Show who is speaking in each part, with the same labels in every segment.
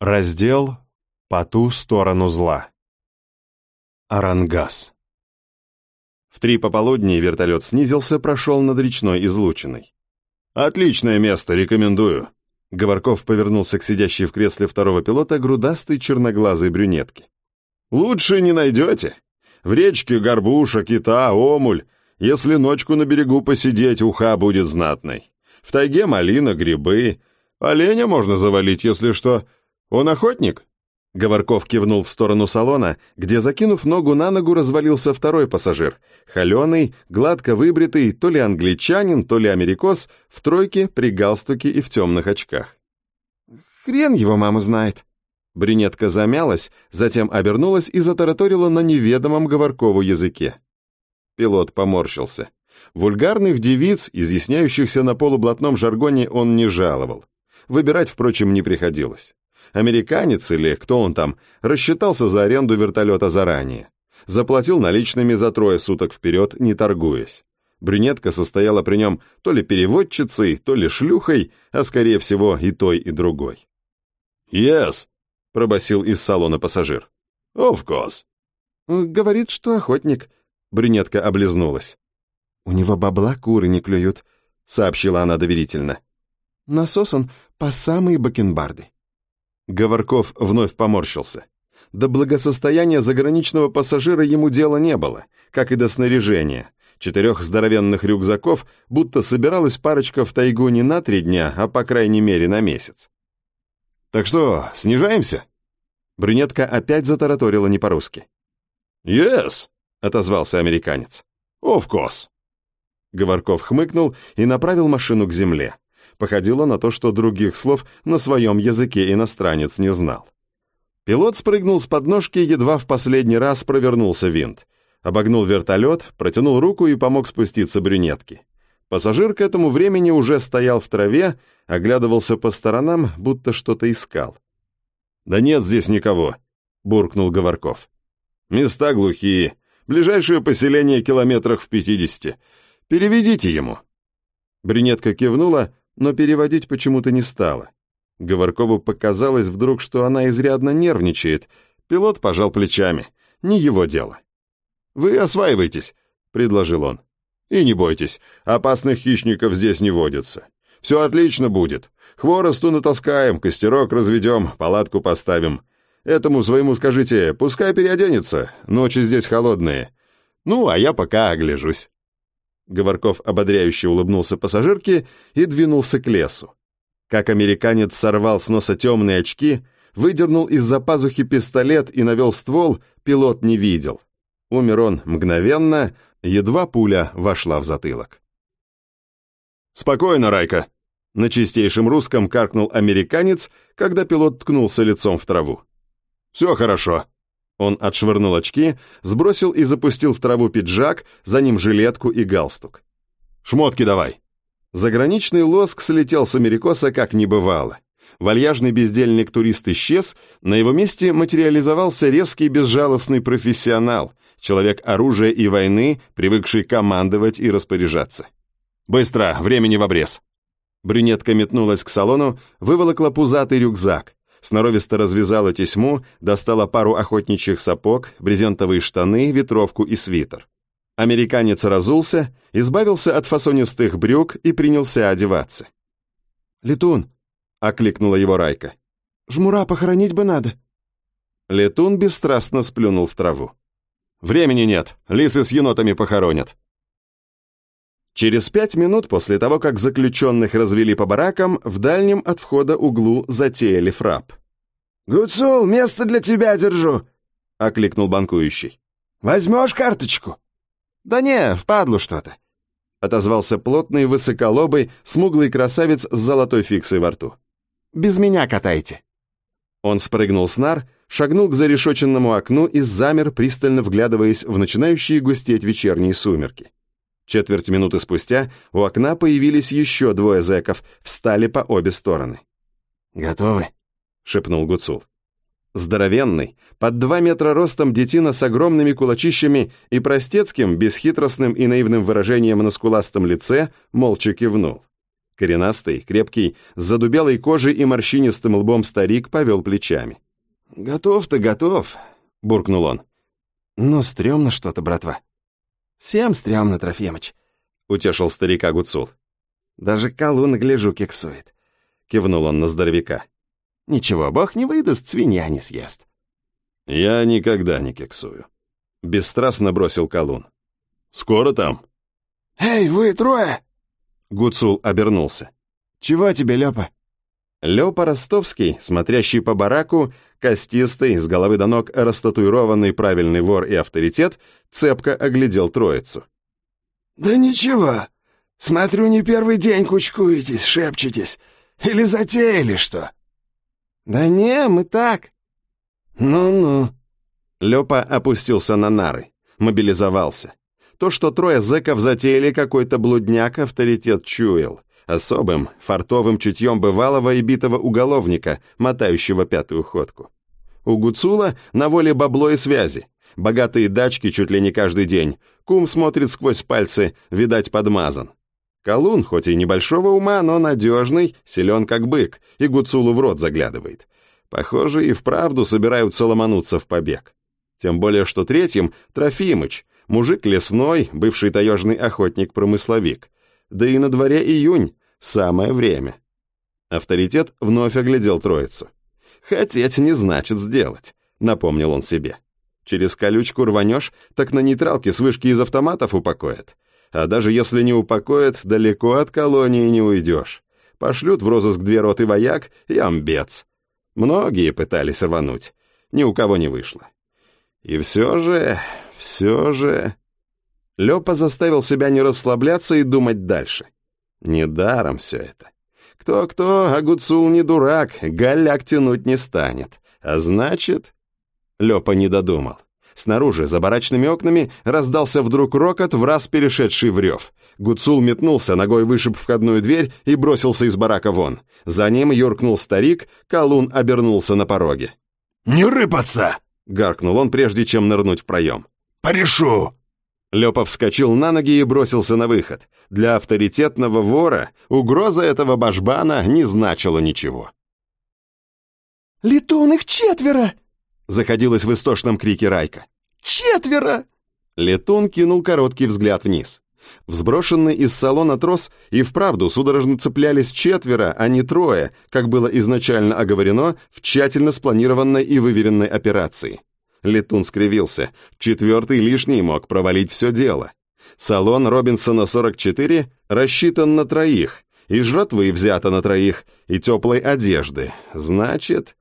Speaker 1: Раздел «По ту сторону зла». Арангас. В три пополудни вертолет снизился, прошел над речной излучиной. «Отличное место, рекомендую!» Говорков повернулся к сидящей в кресле второго пилота грудастой черноглазой брюнетке. «Лучше не найдете. В речке горбуша, кита, омуль. Если ночку на берегу посидеть, уха будет знатной. В тайге малина, грибы. Оленя можно завалить, если что. «Он охотник?» Говорков кивнул в сторону салона, где, закинув ногу на ногу, развалился второй пассажир. Холеный, гладко выбритый, то ли англичанин, то ли америкос, в тройке, при галстуке и в темных очках.
Speaker 2: «Хрен его мама знает».
Speaker 1: Брюнетка замялась, затем обернулась и затараторила на неведомом Говоркову языке. Пилот поморщился. Вульгарных девиц, изъясняющихся на полублатном жаргоне, он не жаловал. Выбирать, впрочем, не приходилось. Американец или кто он там, рассчитался за аренду вертолета заранее. Заплатил наличными за трое суток вперед, не торгуясь. Брюнетка состояла при нем то ли переводчицей, то ли шлюхой, а скорее всего и той, и другой. «Yes», — пробасил из салона пассажир. «Of course».
Speaker 2: «Говорит, что охотник», — брюнетка облизнулась.
Speaker 1: «У него бабла куры не клюют», — сообщила она доверительно.
Speaker 2: «Насос он по самые бакенбарды».
Speaker 1: Говорков вновь поморщился. До благосостояния заграничного пассажира ему дела не было, как и до снаряжения. Четырех здоровенных рюкзаков, будто собиралась парочка в тайгу не на три дня, а по крайней мере на месяц. «Так что, снижаемся?» Брюнетка опять затараторила не по-русски. «Yes», — отозвался американец. «Of course». Говорков хмыкнул и направил машину к земле походило на то, что других слов на своем языке иностранец не знал. Пилот спрыгнул с подножки, едва в последний раз провернулся винт. Обогнул вертолет, протянул руку и помог спуститься брюнетке. Пассажир к этому времени уже стоял в траве, оглядывался по сторонам, будто что-то искал. «Да нет здесь никого», — буркнул Говорков. «Места глухие. Ближайшее поселение километрах в пятидесяти. Переведите ему». Брюнетка кивнула, но переводить почему-то не стала. Говоркову показалось вдруг, что она изрядно нервничает. Пилот пожал плечами. Не его дело. «Вы осваивайтесь», — предложил он. «И не бойтесь, опасных хищников здесь не водится. Все отлично будет. Хворосту натаскаем, костерок разведем, палатку поставим. Этому своему скажите, пускай переоденется, ночи здесь холодные. Ну, а я пока огляжусь». Говорков ободряюще улыбнулся пассажирке и двинулся к лесу. Как американец сорвал с носа темные очки, выдернул из-за пазухи пистолет и навел ствол, пилот не видел. Умер он мгновенно, едва пуля вошла в затылок. «Спокойно, Райка!» На чистейшем русском каркнул американец, когда пилот ткнулся лицом в траву. «Все хорошо!» Он отшвырнул очки, сбросил и запустил в траву пиджак, за ним жилетку и галстук. «Шмотки давай!» Заграничный лоск слетел с америкоса как не бывало. Вальяжный бездельник-турист исчез, на его месте материализовался резкий безжалостный профессионал, человек оружия и войны, привыкший командовать и распоряжаться. «Быстро, времени в обрез!» Брюнетка метнулась к салону, выволокла пузатый рюкзак, Сноровисто развязала тесьму, достала пару охотничьих сапог, брезентовые штаны, ветровку и свитер. Американец разулся, избавился от фасонистых брюк и принялся одеваться.
Speaker 2: «Летун!» — окликнула его Райка. «Жмура похоронить бы надо!»
Speaker 1: Летун бесстрастно сплюнул в траву. «Времени нет, лисы с енотами похоронят!» Через пять минут после того, как заключенных развели по баракам, в дальнем от входа углу затеяли фрап.
Speaker 3: «Гуцул, место для тебя держу!»
Speaker 1: — окликнул банкующий.
Speaker 3: «Возьмешь карточку?»
Speaker 1: «Да не, впадлу что-то», — отозвался плотный, высоколобый, смуглый красавец с золотой фиксой во рту. «Без меня катайте». Он спрыгнул с нар, шагнул к зарешоченному окну и замер, пристально вглядываясь в начинающие густеть вечерние сумерки. Четверть минуты спустя у окна появились еще двое зэков, встали по обе стороны.
Speaker 3: «Готовы?»
Speaker 1: — шепнул Гуцул. Здоровенный, под два метра ростом детина с огромными кулачищами и простецким, бесхитростным и наивным выражением на скуластом лице молча кивнул. Коренастый, крепкий, с задубелой кожей и морщинистым лбом старик повел плечами.
Speaker 3: «Готов-то готов», — буркнул он. «Но стрёмно что-то, братва». «Всем стрёмно, Трофимыч», — утешил старика Гуцул. «Даже колун, гляжу, кексует», — кивнул он на здоровяка. «Ничего, бог не выдаст, свинья не съест».
Speaker 1: «Я никогда не кексую», — бесстрастно бросил колун. «Скоро там?»
Speaker 3: «Эй, вы трое!»
Speaker 1: Гуцул обернулся.
Speaker 3: «Чего тебе, Лёпа?»
Speaker 1: Лёпа Ростовский, смотрящий по бараку, костистый, с головы до ног растатуированный правильный вор и авторитет, цепко оглядел троицу.
Speaker 3: «Да ничего. Смотрю, не первый день кучкуетесь, шепчетесь. Или затеяли что?»
Speaker 2: «Да не, мы так».
Speaker 3: «Ну-ну».
Speaker 1: Лёпа опустился на нары, мобилизовался. То, что трое зэков затеяли какой-то блудняк, авторитет чуял. Особым, фартовым чутьем бывалого и битого уголовника, мотающего пятую ходку. У Гуцула на воле бабло и связи. Богатые дачки чуть ли не каждый день. Кум смотрит сквозь пальцы, видать, подмазан. Колун, хоть и небольшого ума, но надежный, силен как бык, и Гуцулу в рот заглядывает. Похоже, и вправду собираются ломануться в побег. Тем более, что третьим — Трофимыч, Мужик лесной, бывший таежный охотник-промысловик. Да и на дворе июнь, самое время. Авторитет вновь оглядел троицу. «Хотеть не значит сделать», — напомнил он себе. «Через колючку рванешь, так на нейтралке с из автоматов упокоят. А даже если не упокоят, далеко от колонии не уйдешь. Пошлют в розыск две роты вояк и амбец. Многие пытались рвануть, ни у кого не вышло. И все же, все же... Лёпа заставил себя не расслабляться и думать дальше. Недаром все это. Кто-кто, а Гуцул не дурак, голяк тянуть не станет. А значит... Лёпа не додумал. Снаружи, за барачными окнами, раздался вдруг рокот, в раз перешедший в рев. Гуцул метнулся, ногой вышиб входную дверь и бросился из барака вон. За ним юркнул старик, колун обернулся на пороге.
Speaker 3: «Не рыпаться!»
Speaker 1: — гаркнул он, прежде чем нырнуть в проем.
Speaker 3: «Порешу!»
Speaker 1: Лёпа вскочил на ноги и бросился на выход. Для авторитетного вора угроза этого башбана не значила ничего.
Speaker 2: «Летун, их четверо!»
Speaker 1: Заходилась в истошном крике Райка.
Speaker 2: «Четверо!»
Speaker 1: Летун кинул короткий взгляд вниз. Взброшенный из салона трос и вправду судорожно цеплялись четверо, а не трое, как было изначально оговорено в тщательно спланированной и выверенной операции. Летун скривился. Четвертый лишний мог провалить все дело. Салон Робинсона 44 рассчитан на троих, и жратвы взято на троих, и теплой одежды. Значит...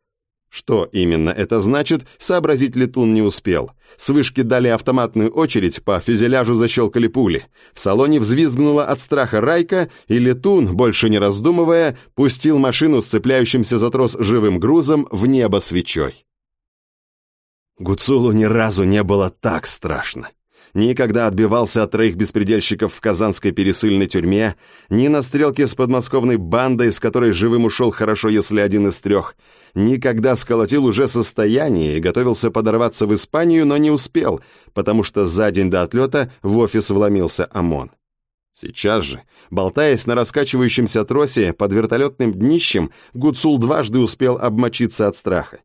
Speaker 1: Что именно это значит, сообразить Летун не успел. С вышки дали автоматную очередь, по фюзеляжу защелкали пули. В салоне взвизгнула от страха Райка, и Летун, больше не раздумывая, пустил машину с цепляющимся за трос живым грузом в небо свечой. Гуцулу ни разу не было так страшно. Ни когда отбивался от троих беспредельщиков в казанской пересыльной тюрьме, ни на стрелке с подмосковной бандой, с которой живым ушел хорошо, если один из трех, ни когда сколотил уже состояние и готовился подорваться в Испанию, но не успел, потому что за день до отлета в офис вломился ОМОН. Сейчас же, болтаясь на раскачивающемся тросе под вертолетным днищем, Гуцул дважды успел обмочиться от страха.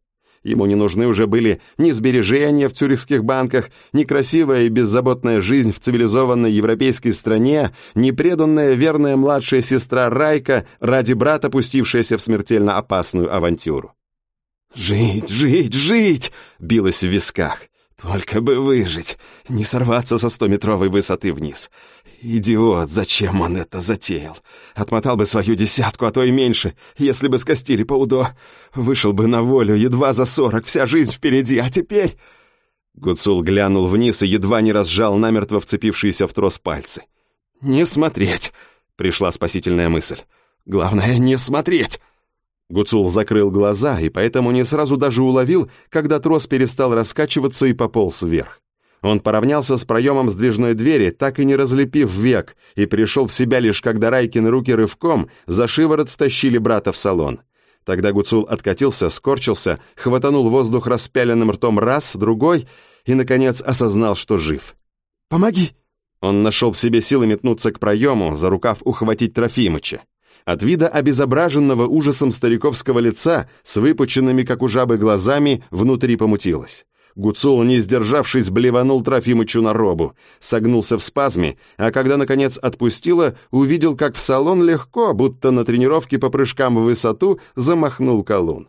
Speaker 1: Ему не нужны уже были ни сбережения в цюрихских банках, ни красивая и беззаботная жизнь в цивилизованной европейской стране, ни преданная верная младшая сестра Райка ради брата, пустившаяся в смертельно опасную авантюру. «Жить, жить, жить!» — билось в висках. «Только бы выжить, не сорваться со стометровой высоты вниз. Идиот, зачем он это затеял? Отмотал бы свою десятку, а то и меньше, если бы скостили по УДО. Вышел бы на волю, едва за сорок, вся жизнь впереди, а теперь...» Гуцул глянул вниз и едва не разжал намертво вцепившиеся в трос пальцы. «Не смотреть!» — пришла спасительная мысль. «Главное, не смотреть!» Гуцул закрыл глаза и поэтому не сразу даже уловил, когда трос перестал раскачиваться и пополз вверх. Он поравнялся с проемом сдвижной двери, так и не разлепив век, и пришел в себя лишь когда Райкин руки рывком за шиворот втащили брата в салон. Тогда Гуцул откатился, скорчился, хватанул воздух распяленным ртом раз, другой и, наконец, осознал, что жив.
Speaker 2: «Помоги!»
Speaker 1: Он нашел в себе силы метнуться к проему, за рукав ухватить Трофимыча. От вида обезображенного ужасом стариковского лица с выпученными, как у жабы, глазами внутри помутилось. Гуцул, не сдержавшись, блеванул Трофимычу на робу, согнулся в спазме, а когда, наконец, отпустило, увидел, как в салон легко, будто на тренировке по прыжкам в высоту, замахнул колун.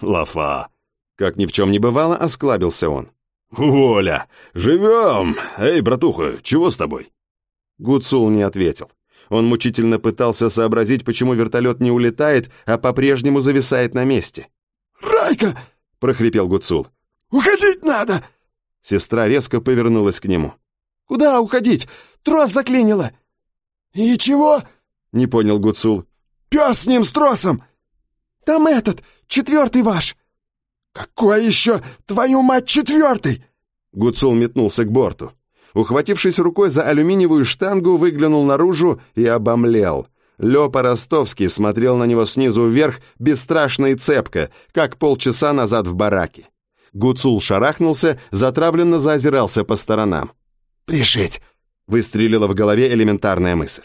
Speaker 2: «Лафа!»
Speaker 1: Как ни в чем не бывало, осклабился он.
Speaker 2: «Воля! Живем! Эй, братуха, чего с тобой?»
Speaker 1: Гуцул не ответил. Он мучительно пытался сообразить, почему вертолет не улетает, а по-прежнему зависает на месте.
Speaker 3: «Райка!» — прохрипел Гуцул. «Уходить надо!»
Speaker 1: Сестра резко повернулась к нему.
Speaker 3: «Куда уходить? Трос заклинило!» «И чего?» — не понял Гуцул. «Пес с ним, с тросом!» «Там этот, четвертый ваш!» «Какой еще, твою мать, четвертый?»
Speaker 1: Гуцул метнулся к борту. Ухватившись рукой за алюминиевую штангу, выглянул наружу и обомлел. Лёпа Ростовский смотрел на него снизу вверх бесстрашно и цепко, как полчаса назад в бараке. Гуцул шарахнулся, затравленно заозирался по сторонам.
Speaker 3: «Пришить!»
Speaker 1: — выстрелила в голове элементарная мысль.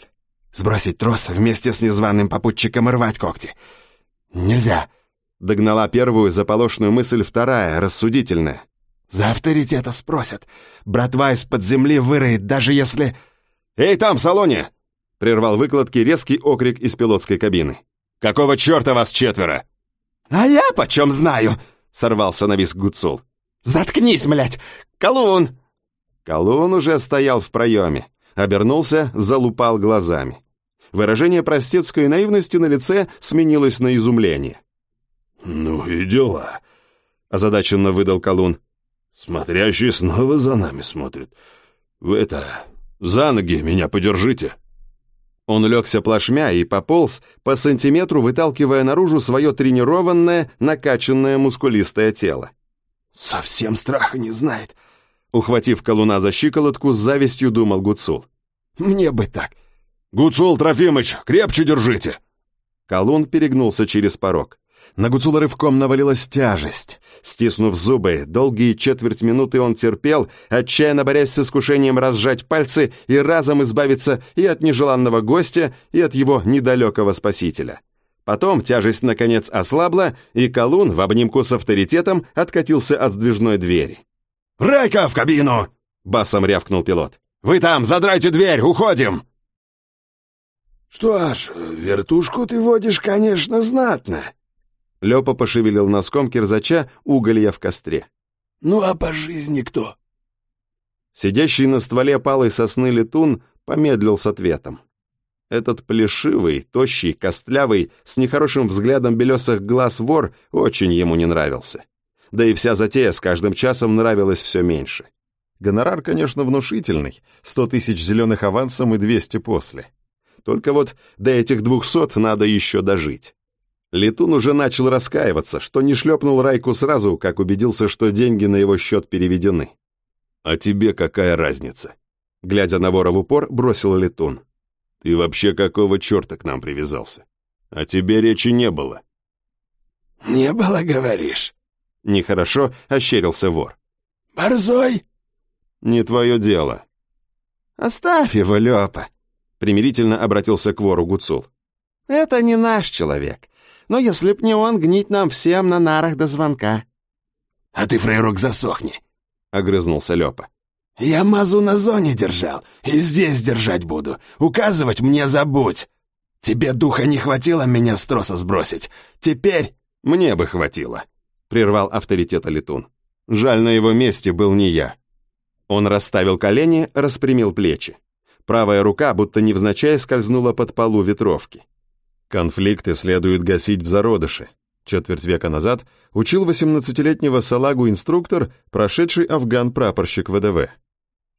Speaker 3: «Сбросить трос вместе с незваным попутчиком и рвать когти. Нельзя!»
Speaker 1: Догнала первую заполошную мысль вторая, рассудительная.
Speaker 3: «За авторитета спросят. Братва из-под земли выроет, даже если...»
Speaker 1: «Эй, там, в салоне!» — прервал выкладки резкий окрик из пилотской кабины. «Какого черта вас четверо?»
Speaker 3: «А я почем знаю?»
Speaker 1: Сорвался на виск Гуцул.
Speaker 3: «Заткнись, млять! Колун!»
Speaker 1: Колун уже стоял в проеме, обернулся, залупал глазами. Выражение простецкой наивности на лице сменилось на изумление.
Speaker 2: «Ну и дела», —
Speaker 1: озадаченно выдал Колун.
Speaker 2: «Смотрящий снова за нами смотрит. Вы это, за ноги меня подержите».
Speaker 1: Он легся плашмя и пополз, по сантиметру выталкивая наружу свое тренированное, накачанное мускулистое тело.
Speaker 3: «Совсем страха не знает», —
Speaker 1: ухватив колуна за щиколотку, с завистью думал Гуцул.
Speaker 3: «Мне бы так».
Speaker 2: «Гуцул Трофимыч, крепче держите!»
Speaker 1: Колун перегнулся через порог. На Гуцула рывком навалилась тяжесть. Стиснув зубы, долгие четверть минуты он терпел, отчаянно борясь с искушением разжать пальцы и разом избавиться и от нежеланного гостя, и от его недалекого спасителя. Потом тяжесть наконец ослабла, и колун в обнимку с авторитетом откатился от сдвижной двери.
Speaker 2: «Райка в кабину!» — басом рявкнул пилот. «Вы там, задрайте дверь, уходим!»
Speaker 3: «Что ж, вертушку ты водишь, конечно, знатно»,
Speaker 1: Лёпа пошевелил носком кирзача уголья в костре.
Speaker 3: «Ну а по жизни кто?»
Speaker 1: Сидящий на стволе палой сосны летун помедлил с ответом. Этот плешивый, тощий, костлявый, с нехорошим взглядом белесых глаз вор очень ему не нравился. Да и вся затея с каждым часом нравилась все меньше. Гонорар, конечно, внушительный, сто тысяч зеленых авансом и двести после. Только вот до этих двухсот надо еще дожить. Летун уже начал раскаиваться, что не шлепнул Райку сразу, как убедился, что деньги на его счет переведены.
Speaker 2: «А тебе какая разница?»
Speaker 1: Глядя на вора в упор, бросил Летун.
Speaker 2: «Ты вообще какого черта к нам привязался? А тебе речи не было».
Speaker 3: «Не было, говоришь?»
Speaker 1: Нехорошо ощерился вор.
Speaker 3: «Борзой?»
Speaker 1: «Не твое дело».
Speaker 3: «Оставь его, Лёпа», — примирительно обратился к вору Гуцул. «Это не наш человек но если б не он, гнить нам всем на нарах до звонка». «А ты, фрейрок, засохни», — огрызнулся Лёпа. «Я мазу на зоне держал, и здесь держать буду. Указывать мне забудь. Тебе духа не хватило меня с троса сбросить. Теперь
Speaker 1: мне бы хватило», — прервал авторитета летун. «Жаль, на его месте был не я». Он расставил колени, распрямил плечи. Правая рука, будто невзначай, скользнула под полу ветровки. Конфликты следует гасить в зародыше. Четверть века назад учил 18-летнего салагу инструктор, прошедший афган-прапорщик ВДВ.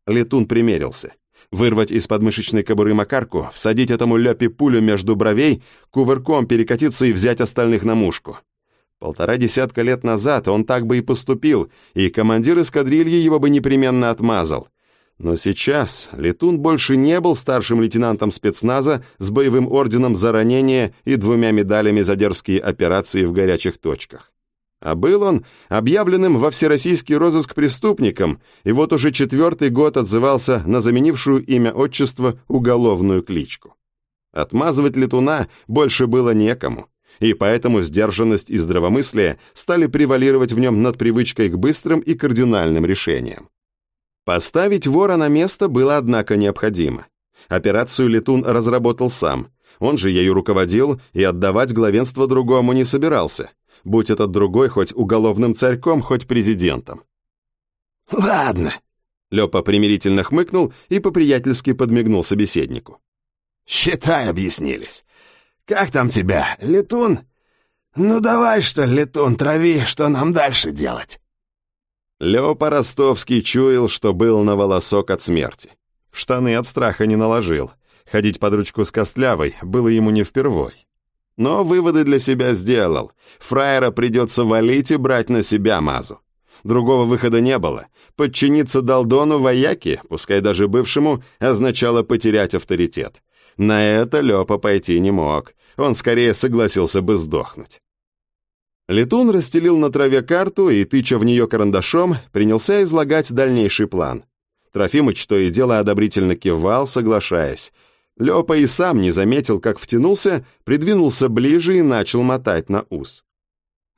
Speaker 1: Летун примерился. Вырвать из подмышечной кобуры макарку, всадить этому ляпи пулю между бровей, кувырком перекатиться и взять остальных на мушку. Полтора десятка лет назад он так бы и поступил, и командир эскадрильи его бы непременно отмазал. Но сейчас Летун больше не был старшим лейтенантом спецназа с боевым орденом за ранение и двумя медалями за дерзкие операции в горячих точках. А был он объявленным во всероссийский розыск преступником, и вот уже четвертый год отзывался на заменившую имя отчества уголовную кличку. Отмазывать летуна больше было некому, и поэтому сдержанность и здравомыслие стали превалировать в нем над привычкой к быстрым и кардинальным решениям. Поставить вора на место было, однако, необходимо. Операцию Летун разработал сам, он же ею руководил и отдавать главенство другому не собирался, будь этот другой хоть уголовным царьком, хоть президентом.
Speaker 3: «Ладно», — Лёпа примирительно хмыкнул и по-приятельски подмигнул собеседнику. «Считай, объяснились. Как там тебя, летун? Ну давай, что летун, трави, что нам дальше делать?»
Speaker 1: Лёпа Ростовский чуял, что был на волосок от смерти. В штаны от страха не наложил. Ходить под ручку с Костлявой было ему не впервой. Но выводы для себя сделал. Фраера придется валить и брать на себя мазу. Другого выхода не было. Подчиниться Далдону вояке, пускай даже бывшему, означало потерять авторитет. На это Лёпа пойти не мог. Он скорее согласился бы сдохнуть. Летун расстелил на траве карту и, тыча в нее карандашом, принялся излагать дальнейший план. Трофимыч то и дело одобрительно кивал, соглашаясь. Лёпа и сам не заметил, как втянулся, придвинулся ближе и начал мотать на ус.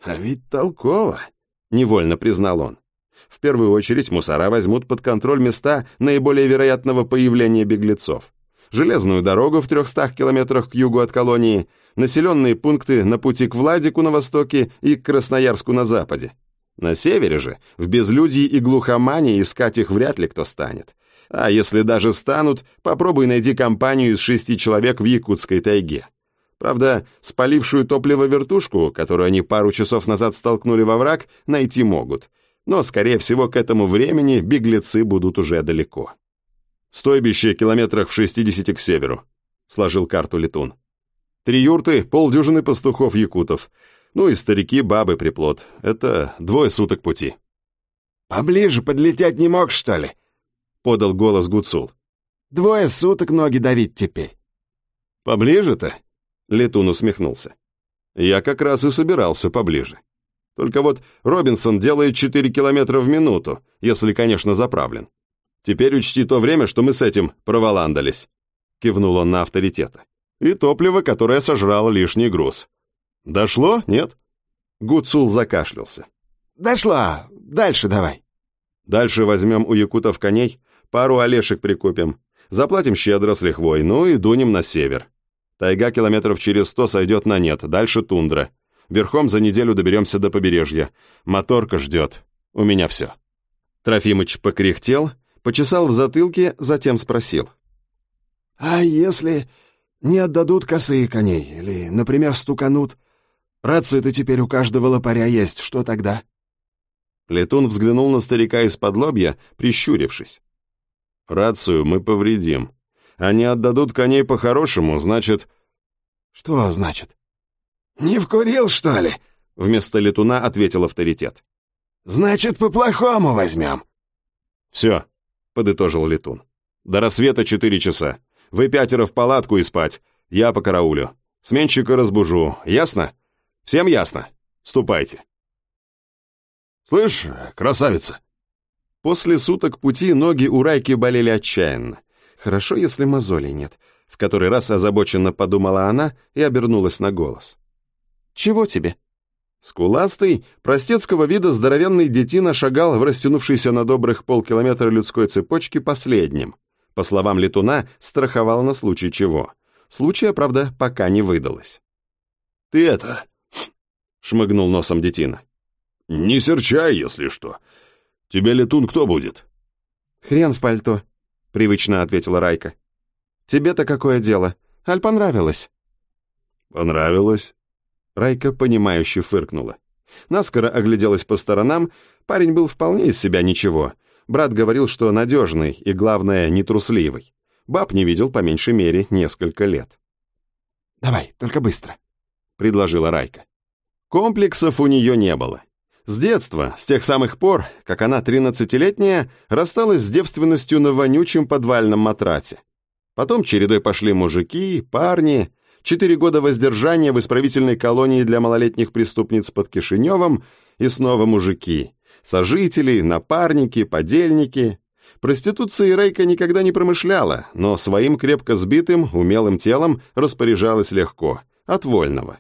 Speaker 3: «А ведь толково», —
Speaker 1: невольно признал он. В первую очередь мусора возьмут под контроль места наиболее вероятного появления беглецов. Железную дорогу в 300 километрах к югу от колонии, населенные пункты на пути к Владику на востоке и к Красноярску на западе. На севере же, в безлюдье и глухомане, искать их вряд ли кто станет. А если даже станут, попробуй найди компанию из шести человек в якутской тайге. Правда, спалившую топливо вертушку, которую они пару часов назад столкнули во враг, найти могут. Но, скорее всего, к этому времени беглецы будут уже далеко. «Стойбище километрах в 60 к северу», — сложил карту летун. «Три юрты, полдюжины пастухов-якутов. Ну и старики-бабы приплод. Это двое суток пути».
Speaker 3: «Поближе подлететь не мог, что ли?» — подал голос Гуцул. «Двое суток ноги давить теперь».
Speaker 1: «Поближе-то?» — Летун усмехнулся. «Я как раз и собирался поближе. Только вот Робинсон делает 4 километра в минуту, если, конечно, заправлен. Теперь учти то время, что мы с этим проволандались», — кивнул он на авторитета. «И топливо, которое сожрало лишний груз. Дошло, нет?» Гуцул закашлялся.
Speaker 3: «Дошла. Дальше давай».
Speaker 1: «Дальше возьмем у якутов коней, пару олешек прикупим, заплатим щедро с лихвой, ну и дунем на север. Тайга километров через сто сойдет на нет, дальше тундра. Верхом за неделю доберемся до побережья. Моторка ждет. У меня все». Трофимыч покряхтел, почесал в затылке, затем спросил.
Speaker 3: «А если не отдадут косые коней? Или, например, стуканут? Рации-то теперь у каждого лопаря есть, что тогда?»
Speaker 1: Летун взглянул на старика из-под лобья, прищурившись. «Рацию мы повредим. Они отдадут коней по-хорошему, значит...»
Speaker 3: «Что значит?» «Не вкурил, что ли?»
Speaker 1: Вместо летуна ответил авторитет.
Speaker 3: «Значит, по-плохому возьмем».
Speaker 1: «Все», — подытожил летун. «До рассвета четыре часа. Вы пятеро в палатку и спать. Я по караулю. Сменщика разбужу. Ясно? Всем ясно? Ступайте».
Speaker 2: «Слышь, красавица!»
Speaker 1: После суток пути ноги у Райки болели отчаянно. Хорошо, если мозолей нет. В который раз озабоченно подумала она и обернулась на голос. «Чего тебе?» Скуластый, простецкого вида здоровенный детина шагал в растянувшейся на добрых полкилометра людской цепочке последним. По словам летуна, страховал на случай чего. Случая, правда, пока не выдалось.
Speaker 2: «Ты это...»
Speaker 1: — шмыгнул носом детина.
Speaker 2: «Не серчай, если что. Тебе летун кто будет?»
Speaker 1: «Хрен в пальто», — привычно ответила Райка. «Тебе-то какое дело? Аль понравилось?»
Speaker 2: «Понравилось?»
Speaker 1: Райка, понимающе фыркнула. Наскоро огляделась по сторонам, парень был вполне из себя ничего. Брат говорил, что надежный и, главное, нетрусливый. Баб не видел по меньшей мере несколько лет.
Speaker 3: «Давай, только быстро», —
Speaker 1: предложила Райка. Комплексов у нее не было. С детства, с тех самых пор, как она, тринадцатилетняя, рассталась с девственностью на вонючем подвальном матраце. Потом чередой пошли мужики, парни, четыре года воздержания в исправительной колонии для малолетних преступниц под Кишиневом и снова мужики, сожители, напарники, подельники. Проституцией Рейка никогда не промышляла, но своим крепко сбитым, умелым телом распоряжалась легко, от вольного.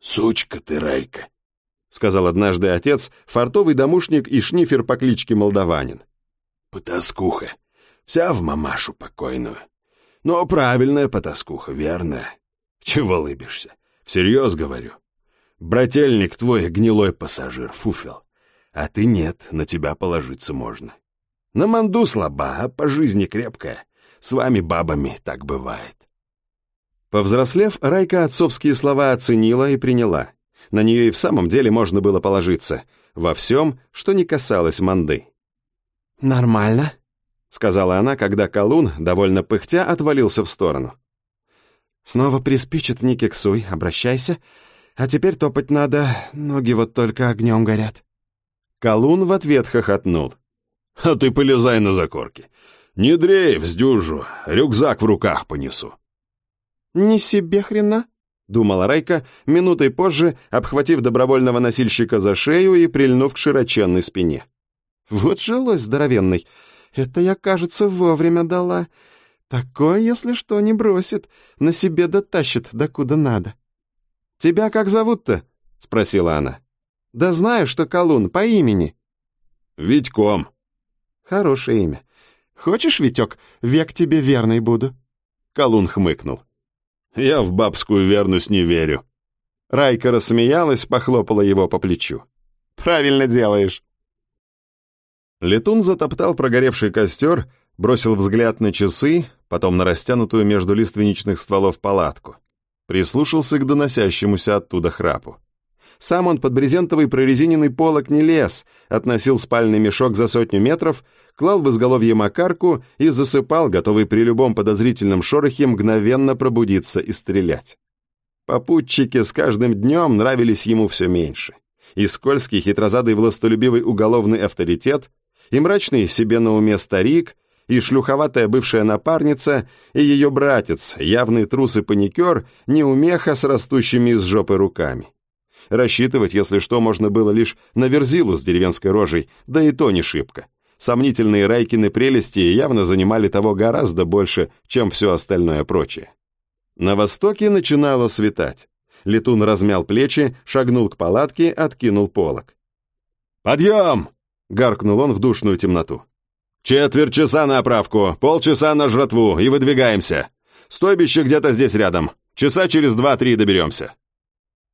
Speaker 2: «Сучка ты, Рейка!»
Speaker 1: — сказал однажды отец, фартовый домушник и шнифер по кличке Молдаванин.
Speaker 2: «Потаскуха. Вся в мамашу покойную. Но правильная потаскуха, верная. Чего лыбишься? Всерьез говорю. Брательник твой гнилой пассажир, фуфел. А ты нет, на тебя положиться можно. На манду слаба, а по жизни крепкая. С вами, бабами, так бывает.
Speaker 1: Повзрослев, Райка отцовские слова оценила и приняла. На нее и в самом деле можно было положиться. Во всем, что не касалось манды.
Speaker 3: «Нормально», — сказала
Speaker 1: она, когда колун, довольно пыхтя, отвалился в сторону.
Speaker 3: «Снова приспичит, не обращайся. А теперь топать надо, ноги вот только огнем горят».
Speaker 1: Колун в ответ хохотнул.
Speaker 2: «А ты полезай на закорки. Не дрейф, сдюжу, рюкзак в руках понесу».
Speaker 3: «Не себе хрена», —
Speaker 1: думала Райка, минутой позже, обхватив добровольного носильщика за шею и прильнув к широченной спине. «Вот жилось здоровенный. Это я, кажется, вовремя дала. Такое, если что, не бросит, на себе дотащит, докуда надо». «Тебя как зовут-то?» — спросила она. «Да знаю, что Колун, по имени».
Speaker 2: «Витьком».
Speaker 1: «Хорошее имя. Хочешь, Витек, век тебе верный буду?» Колун хмыкнул.
Speaker 2: «Я в бабскую верность не верю».
Speaker 1: Райка рассмеялась, похлопала его по плечу. «Правильно делаешь». Летун затоптал прогоревший костер, бросил взгляд на часы, потом на растянутую между лиственничных стволов палатку. Прислушался к доносящемуся оттуда храпу. Сам он под брезентовый прорезиненный полок не лез, относил спальный мешок за сотню метров, клал в изголовье макарку и засыпал, готовый при любом подозрительном шорохе мгновенно пробудиться и стрелять. Попутчики с каждым днем нравились ему все меньше. И скользкий, хитрозадый, властолюбивый уголовный авторитет, и мрачный себе на уме старик, и шлюховатая бывшая напарница, и ее братец, явный трус и паникер, неумеха с растущими из жопы руками. Рассчитывать, если что, можно было лишь на верзилу с деревенской рожей, да и то не шибко. Сомнительные Райкины прелести явно занимали того гораздо больше, чем все остальное прочее. На востоке начинало светать. Летун размял плечи, шагнул к палатке, откинул полог.
Speaker 2: «Подъем!» — гаркнул он в душную темноту. «Четверть часа на оправку, полчаса на жратву и выдвигаемся. Стойбище где-то здесь рядом. Часа через два-три доберемся».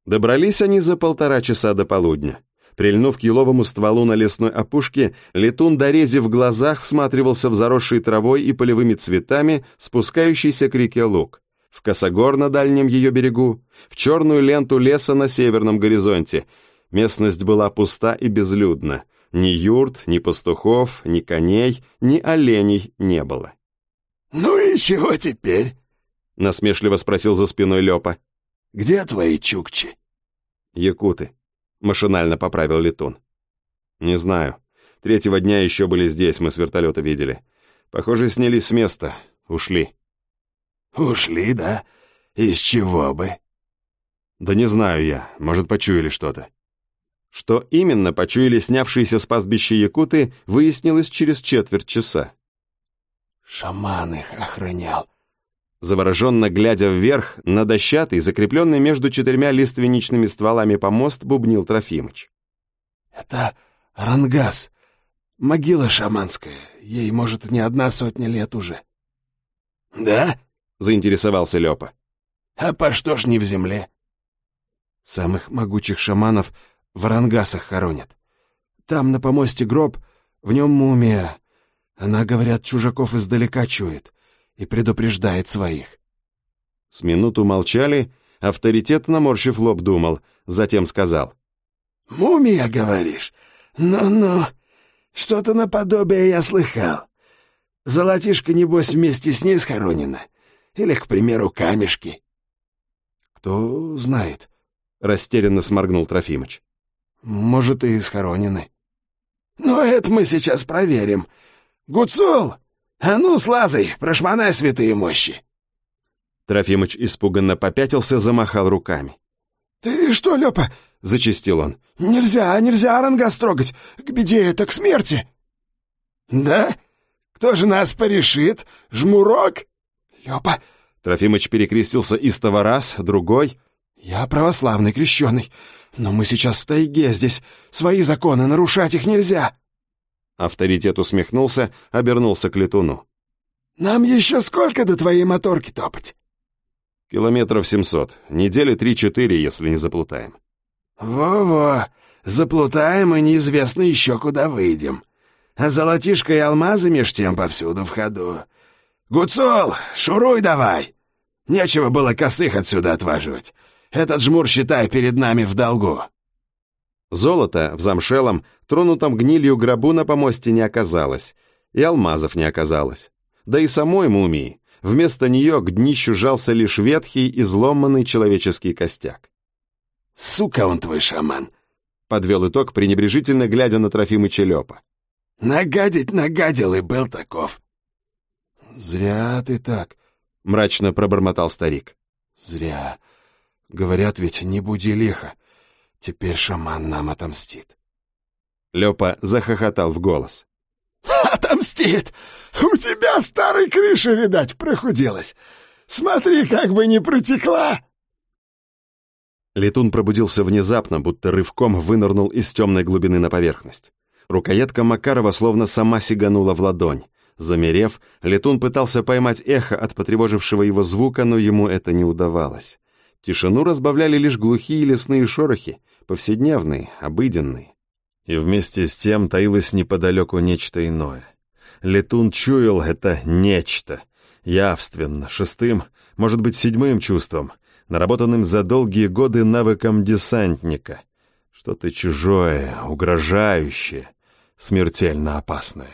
Speaker 1: Добрались они за полтора часа до полудня. Прильнув к еловому стволу на лесной опушке, летун, дорезив глазах, всматривался в заросший травой и полевыми цветами спускающийся к реке Луг, в косогор на дальнем ее берегу, в черную ленту леса на северном горизонте. Местность была пуста и безлюдна. Ни юрт, ни пастухов, ни коней, ни оленей не было.
Speaker 2: «Ну и чего теперь?»
Speaker 1: — насмешливо спросил за спиной Лепа.
Speaker 2: Где твои чукчи?»
Speaker 1: «Якуты», — машинально поправил Летун. «Не знаю. Третьего дня еще были здесь, мы с вертолета видели. Похоже, снялись с места, ушли».
Speaker 2: «Ушли, да? Из чего бы?»
Speaker 1: «Да не знаю я, может, почуяли что-то». Что именно почуяли снявшиеся с пастбища якуты, выяснилось через четверть часа.
Speaker 2: «Шаман их охранял»,
Speaker 1: Завороженно глядя вверх, на дощатый, закрепленный между четырьмя лиственничными стволами помост, бубнил Трофимыч.
Speaker 2: «Это Рангас, могила шаманская, ей, может, не одна сотня лет уже». «Да?» — заинтересовался Лёпа. «А по что ж не в земле?»
Speaker 3: «Самых могучих шаманов в Рангасах хоронят. Там на помосте гроб, в нем мумия. Она, говорят, чужаков издалека чует и предупреждает своих.
Speaker 1: С минуту молчали, авторитет, наморщив лоб, думал, затем сказал.
Speaker 2: «Мумия, говоришь? Ну-ну, что-то наподобие я слыхал. Золотишко, небось, вместе с ней схоронено. Или, к примеру, камешки».
Speaker 3: «Кто знает?»
Speaker 1: — растерянно сморгнул Трофимыч.
Speaker 3: «Может, и схоронены».
Speaker 2: «Но это мы сейчас проверим. Гуцул, «А ну, слазай, прошмонай святые мощи!»
Speaker 1: Трофимыч испуганно попятился, замахал руками.
Speaker 2: «Ты что, Лёпа?» — зачистил он. «Нельзя, нельзя оранга строгать! К беде это, к смерти!» «Да? Кто же нас порешит? Жмурок?»
Speaker 3: «Лёпа!» Трофимыч перекрестился истово раз, другой. «Я православный крещеный, но мы сейчас в тайге, здесь свои законы, нарушать их нельзя!»
Speaker 1: Авторитет усмехнулся, обернулся к летуну.
Speaker 2: «Нам еще сколько до твоей моторки топать?»
Speaker 1: «Километров семьсот. Недели три-четыре, если не заплутаем».
Speaker 2: «Во-во, заплутаем и неизвестно еще куда выйдем. А золотишко и алмазы меж тем повсюду в ходу. Гуцол, шуруй давай! Нечего было косых отсюда отваживать. Этот жмур, считай, перед нами в долгу».
Speaker 1: Золото в замшелом, тронутом гнилью гробу на помосте не оказалось, и алмазов не оказалось. Да и самой мумии. Вместо нее к днищу жался лишь ветхий, изломанный человеческий костяк.
Speaker 2: «Сука он твой шаман!»
Speaker 1: — подвел итог, пренебрежительно глядя на Трофимыча Лёпа.
Speaker 2: «Нагадить нагадил и был таков».
Speaker 3: «Зря ты так», —
Speaker 1: мрачно пробормотал старик.
Speaker 3: «Зря. Говорят ведь, не буди лихо. Теперь шаман нам отомстит».
Speaker 1: Лёпа захохотал в голос.
Speaker 2: «Отомстит! У тебя старой крыши, видать, прохудилась. Смотри, как бы не протекла!»
Speaker 1: Летун пробудился внезапно, будто рывком вынырнул из темной глубины на поверхность. Рукоятка Макарова словно сама сиганула в ладонь. Замерев, Летун пытался поймать эхо от потревожившего его звука, но ему это не удавалось. Тишину разбавляли лишь глухие лесные шорохи, повседневные, обыденные. И вместе с тем таилось неподалеку нечто иное. Летун чуял это нечто. Явственно, шестым, может быть, седьмым чувством, наработанным за долгие годы навыком десантника. Что-то чужое, угрожающее, смертельно опасное.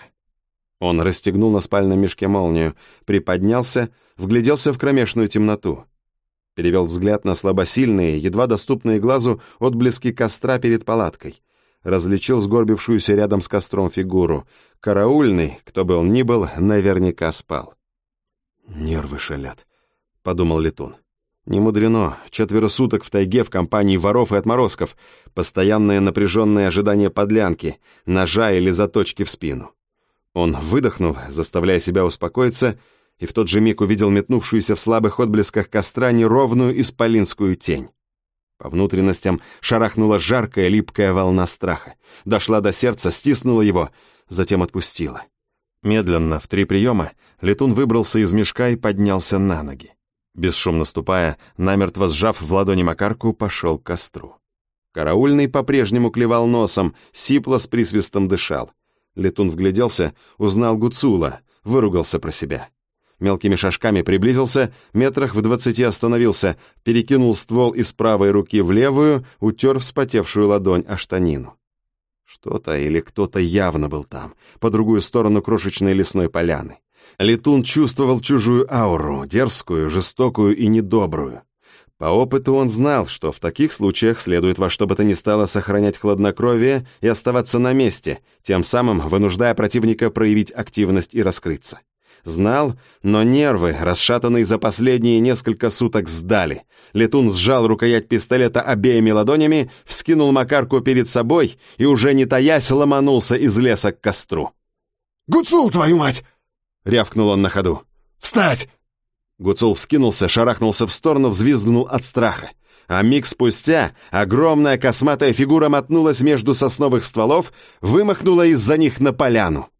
Speaker 1: Он расстегнул на спальном мешке молнию, приподнялся, вгляделся в кромешную темноту. Перевел взгляд на слабосильные, едва доступные глазу отблески костра перед палаткой. Различил сгорбившуюся рядом с костром фигуру. Караульный, кто бы он ни был, наверняка спал. «Нервы шалят», — подумал Летун. Не мудрено. Четверо суток в тайге в компании воров и отморозков. Постоянное напряженное ожидание подлянки, ножа или заточки в спину. Он выдохнул, заставляя себя успокоиться, и в тот же миг увидел метнувшуюся в слабых отблесках костра неровную исполинскую тень. По внутренностям шарахнула жаркая липкая волна страха. Дошла до сердца, стиснула его, затем отпустила. Медленно, в три приема, летун выбрался из мешка и поднялся на ноги. Бесшумно ступая, намертво сжав в ладони Макарку, пошел к костру. Караульный по-прежнему клевал носом, сипло с присвистом дышал. Летун вгляделся, узнал Гуцула, выругался про себя. Мелкими шажками приблизился, метрах в двадцати остановился, перекинул ствол из правой руки в левую, утер вспотевшую ладонь о штанину. Что-то или кто-то явно был там, по другую сторону крошечной лесной поляны. Летун чувствовал чужую ауру, дерзкую, жестокую и недобрую. По опыту он знал, что в таких случаях следует во что бы то ни стало сохранять хладнокровие и оставаться на месте, тем самым вынуждая противника проявить активность и раскрыться. Знал, но нервы, расшатанные за последние несколько суток, сдали. Летун сжал рукоять пистолета обеими ладонями, вскинул Макарку перед собой и, уже не таясь, ломанулся из леса к костру.
Speaker 2: «Гуцул, твою мать!»
Speaker 1: — рявкнул он на ходу.
Speaker 2: «Встать!»
Speaker 1: Гуцул вскинулся, шарахнулся в сторону, взвизгнул от страха. А миг спустя огромная косматая фигура мотнулась между сосновых стволов, вымахнула из-за них на поляну.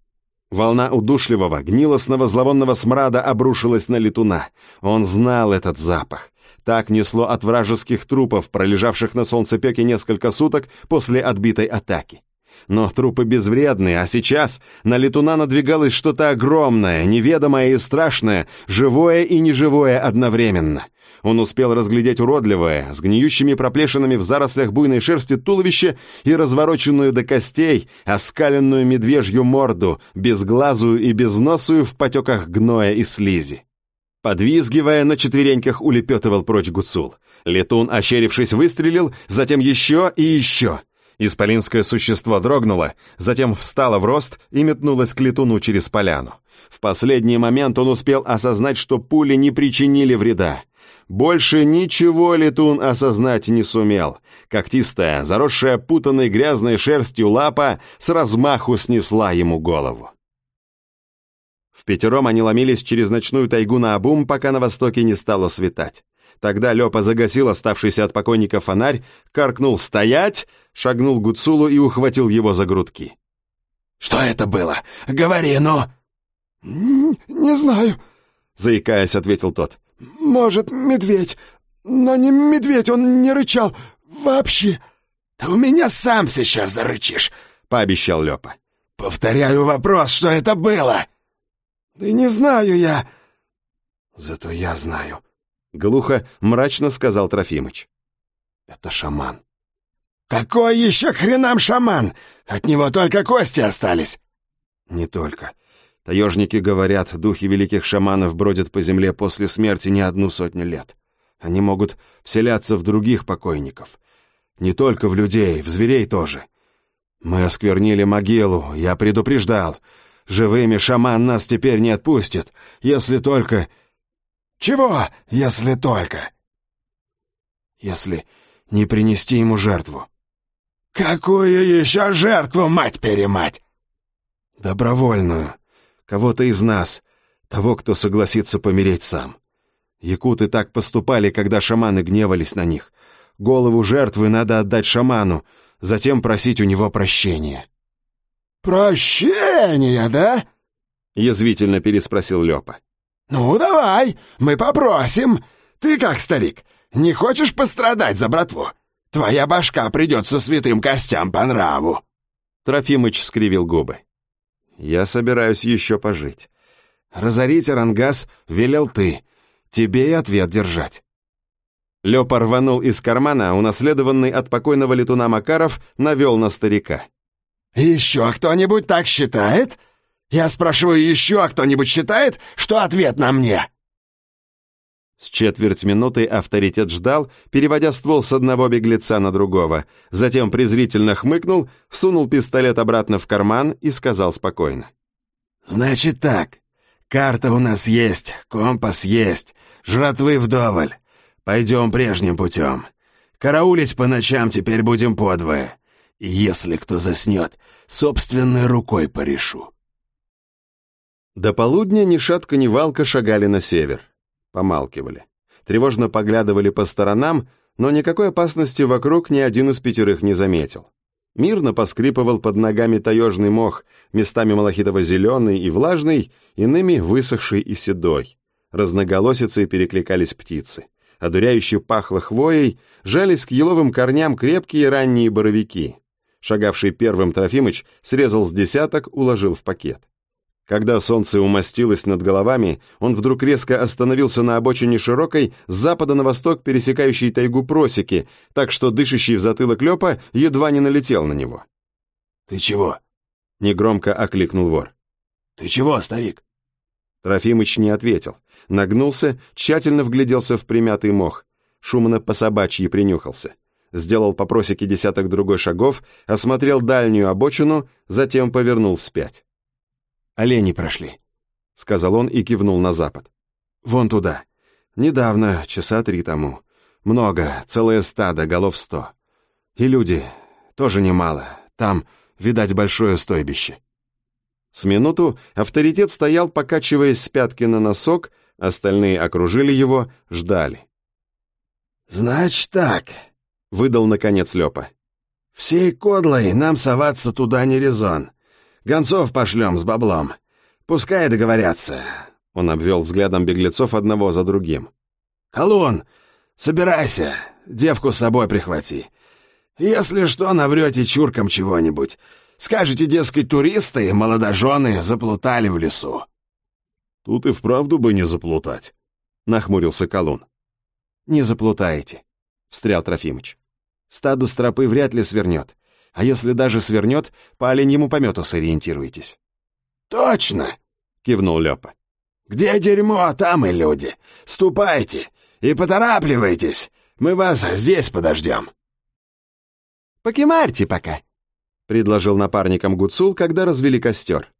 Speaker 1: Волна удушливого, гнилостного, зловонного смрада обрушилась на летуна. Он знал этот запах. Так несло от вражеских трупов, пролежавших на солнцепеке несколько суток после отбитой атаки. Но трупы безвредные, а сейчас на летуна надвигалось что-то огромное, неведомое и страшное, живое и неживое одновременно. Он успел разглядеть уродливое, с гниющими проплешинами в зарослях буйной шерсти туловище и развороченную до костей, оскаленную медвежью морду, безглазую и безносую в потеках гноя и слизи. Подвизгивая, на четвереньках улепетывал прочь гуцул. Летун, ощерившись, выстрелил, затем еще и еще — Исполинское существо дрогнуло, затем встало в рост и метнулось к летуну через поляну. В последний момент он успел осознать, что пули не причинили вреда. Больше ничего летун осознать не сумел. Когтистая, заросшая путанной грязной шерстью лапа с размаху снесла ему голову. В пятером они ломились через ночную тайгу на обум, пока на востоке не стало светать. Тогда Лёпа загасил оставшийся от покойника фонарь, каркнул «Стоять!», шагнул Гуцулу и ухватил его за грудки.
Speaker 2: «Что это было? Говори, ну!»
Speaker 4: «Не знаю», — заикаясь, ответил тот. «Может, медведь, но не медведь, он не рычал вообще».
Speaker 2: «Ты у меня сам сейчас зарычишь», — пообещал Лёпа. «Повторяю вопрос, что это было?»
Speaker 4: «Да не знаю я».
Speaker 3: «Зато я знаю», —
Speaker 1: глухо, мрачно сказал Трофимыч.
Speaker 3: «Это шаман».
Speaker 2: «Какой еще хренам шаман? От него только кости остались».
Speaker 3: «Не только. Таежники говорят, духи великих шаманов бродят по земле после смерти не одну сотню лет. Они могут вселяться в других покойников. Не только в людей, в зверей тоже. Мы осквернили могилу, я предупреждал. Живыми шаман нас теперь не отпустит, если только...
Speaker 2: Чего, если только?
Speaker 3: Если не принести ему жертву.
Speaker 2: Какую еще жертву, мать-перемать?
Speaker 3: Добровольную. Кого-то из нас, того, кто согласится помереть сам. Якуты так поступали, когда шаманы гневались на них. Голову жертвы надо отдать шаману, затем просить у него прощения.
Speaker 2: «Прощения, да?»
Speaker 1: — язвительно переспросил Лёпа.
Speaker 2: «Ну, давай, мы попросим. Ты как, старик, не хочешь пострадать за братву? Твоя башка придется святым костям по нраву».
Speaker 1: Трофимыч скривил губы. «Я собираюсь еще пожить. Разорить Арангас велел ты. Тебе и ответ держать». Лёпа рванул из кармана, унаследованный от покойного летуна Макаров, навел на старика.
Speaker 2: «Еще кто-нибудь так считает? Я спрашиваю, еще кто-нибудь считает, что ответ на мне?»
Speaker 1: С четверть минуты авторитет ждал, переводя ствол с одного беглеца на другого, затем презрительно хмыкнул, сунул пистолет обратно в карман и сказал спокойно.
Speaker 2: «Значит так, карта у нас есть, компас есть, жратвы вдоволь. Пойдем прежним путем. Караулить по ночам теперь будем подвое. И если кто заснет, собственной рукой порешу».
Speaker 1: До полудня ни шатка, ни валка шагали на север. Помалкивали. Тревожно поглядывали по сторонам, но никакой опасности вокруг ни один из пятерых не заметил. Мирно поскрипывал под ногами таежный мох, местами малахитово-зеленый и влажный, иными высохший и седой. Разноголосицей перекликались птицы одуряюще пахло хвоей, жались к еловым корням крепкие ранние боровики. Шагавший первым Трофимыч срезал с десяток, уложил в пакет. Когда солнце умостилось над головами, он вдруг резко остановился на обочине широкой, с запада на восток пересекающей тайгу просеки, так что дышащий в затылок Лёпа едва не налетел на него.
Speaker 2: «Ты чего?»
Speaker 1: — негромко окликнул вор.
Speaker 2: «Ты чего, старик?»
Speaker 1: Трофимыч не ответил. Нагнулся, тщательно вгляделся в примятый мох. Шумно по собачьи принюхался. Сделал по просеке десяток другой шагов, осмотрел дальнюю обочину, затем повернул вспять.
Speaker 3: «Олени прошли», — сказал он и кивнул на запад. «Вон туда. Недавно, часа три тому. Много, целое стадо, голов сто. И люди, тоже немало. Там, видать, большое стойбище».
Speaker 1: С минуту авторитет стоял, покачиваясь с пятки на носок, остальные окружили его, ждали.
Speaker 2: «Значит так», — выдал наконец Лёпа. «Всей кодлой нам соваться туда не резон. Гонцов пошлем с баблом. Пускай договорятся».
Speaker 1: Он обвел взглядом беглецов одного за другим.
Speaker 2: «Колун, собирайся, девку с собой прихвати. Если что, наврете чуркам чего-нибудь. Скажете, дескать, туристы, молодожены заплутали в лесу».
Speaker 1: «Тут и вправду бы не заплутать», — нахмурился Колун.
Speaker 3: «Не заплутаете», — встрял Трофимыч. «Стадо стропы вряд ли свернет. А если даже свернет, по оленьему помету сориентируйтесь».
Speaker 2: «Точно!» — кивнул Лёпа. «Где дерьмо, там и люди. Ступайте и поторапливайтесь. Мы вас здесь подождем».
Speaker 4: «Покемарьте пока», — предложил напарникам Гуцул, когда развели костер.